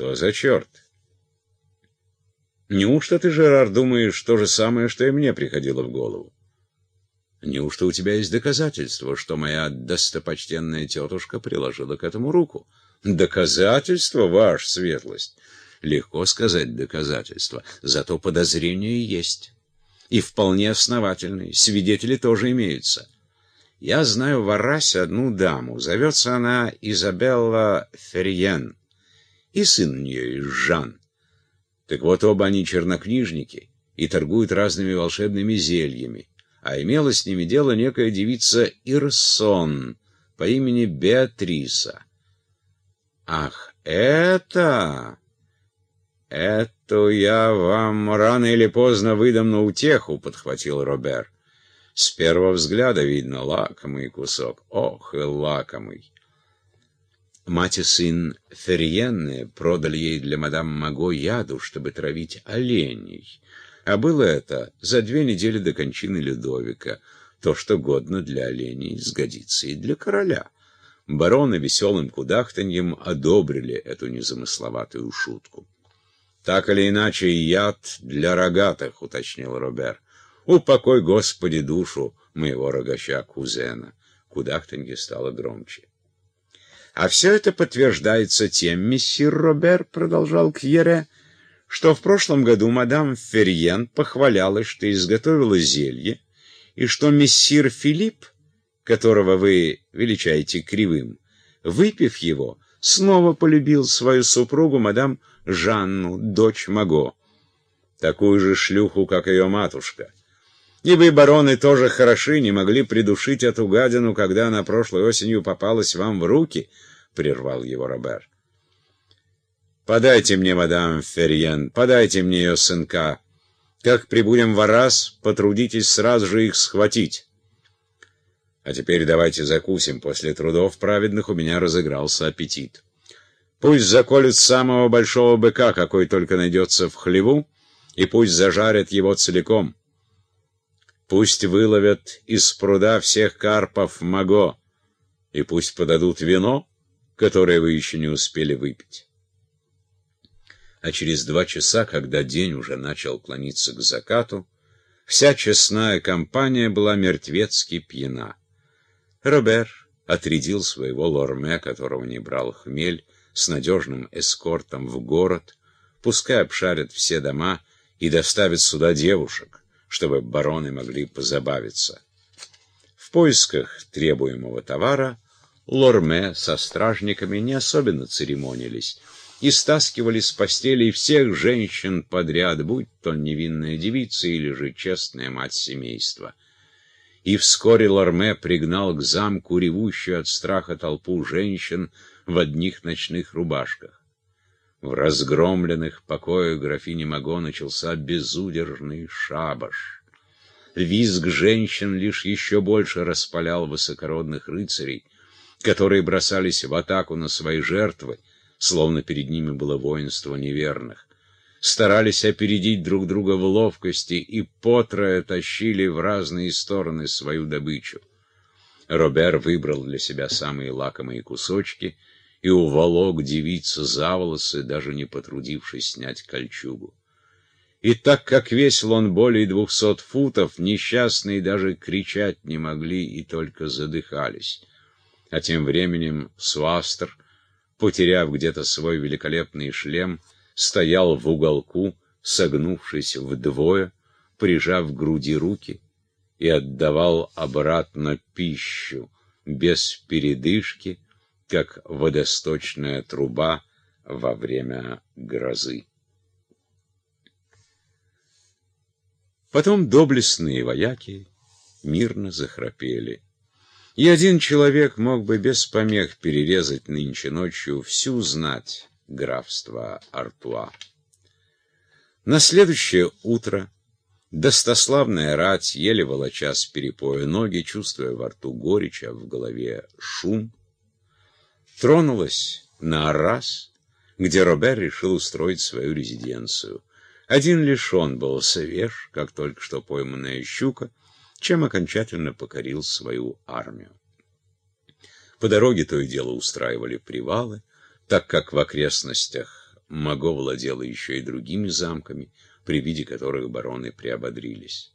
Что за черт? Неужто ты, Жерар, думаешь то же самое, что и мне приходило в голову? Неужто у тебя есть доказательства, что моя достопочтенная тетушка приложила к этому руку? Доказательства, ваша светлость? Легко сказать доказательства, зато подозрения есть. И вполне основательные, свидетели тоже имеются. Я знаю в Арасе одну даму, зовется она Изабелла Ферриен, и сын у нее Жан. Так вот, оба они чернокнижники и торгуют разными волшебными зельями а имела с ними дело некая девица Ирсон по имени Беатриса. «Ах, это...» «Это я вам рано или поздно выдам на утеху», — подхватил Робер. «С первого взгляда видно лакомый кусок. Ох, и лакомый!» Мать и сын Ферриенны продали ей для мадам Маго яду, чтобы травить оленей. А было это за две недели до кончины Людовика. То, что годно для оленей, сгодится и для короля. Бароны веселым кудахтаньем одобрили эту незамысловатую шутку. «Так или иначе, яд для рогатых», — уточнил Робер. «Упокой, Господи, душу моего рогача-кузена». Кудахтанье стало громче. «А все это подтверждается тем, мессир Робер», — продолжал Кьере, — что в прошлом году мадам Ферьен похвалялась, что изготовила зелье, и что мессир Филипп, которого вы величаете кривым, выпив его, снова полюбил свою супругу, мадам Жанну, дочь Маго, такую же шлюху, как ее матушка. И вы, бароны, тоже хороши, не могли придушить эту гадину, когда она прошлой осенью попалась вам в руки, — прервал его Робер. Подайте мне, мадам Ферьен, подайте мне ее сынка. Как прибудем в Арас, потрудитесь сразу же их схватить. А теперь давайте закусим. После трудов праведных у меня разыгрался аппетит. Пусть заколют самого большого быка, какой только найдется в хлеву, и пусть зажарят его целиком. Пусть выловят из пруда всех карпов маго, и пусть подадут вино, которое вы еще не успели выпить а через два часа, когда день уже начал клониться к закату, вся честная компания была мертвецки пьяна. Робер отрядил своего лорме, которого не брал хмель, с надежным эскортом в город, пускай обшарят все дома и доставят сюда девушек, чтобы бароны могли позабавиться. В поисках требуемого товара Лорме со стражниками не особенно церемонились, и стаскивали с постелей всех женщин подряд, будь то невинная девица или же честная мать семейства. И вскоре Лорме пригнал к замку ревущую от страха толпу женщин в одних ночных рубашках. В разгромленных покоях графини Маго начался безудержный шабаш. Визг женщин лишь еще больше распалял высокородных рыцарей, которые бросались в атаку на свои жертвы, словно перед ними было воинство неверных. Старались опередить друг друга в ловкости и потрое тащили в разные стороны свою добычу. Робер выбрал для себя самые лакомые кусочки и уволок девицу за волосы, даже не потрудившись снять кольчугу. И так как весил он более двухсот футов, несчастные даже кричать не могли и только задыхались. А тем временем Суастр — потеряв где-то свой великолепный шлем, стоял в уголку, согнувшись вдвое, прижав к груди руки, и отдавал обратно пищу, без передышки, как водосточная труба во время грозы. Потом доблестные вояки мирно захрапели. И один человек мог бы без помех перерезать нынче ночью всю знать графства Артуа. На следующее утро достославная рать, еле волоча с перепоя ноги, чувствуя во рту горечь, а в голове шум, тронулась на Аррас, где Робер решил устроить свою резиденцию. Один лишь он был свеж, как только что пойманная щука, чем окончательно покорил свою армию. По дороге то и дело устраивали привалы, так как в окрестностях Маго владела еще и другими замками, при виде которых бароны приободрились.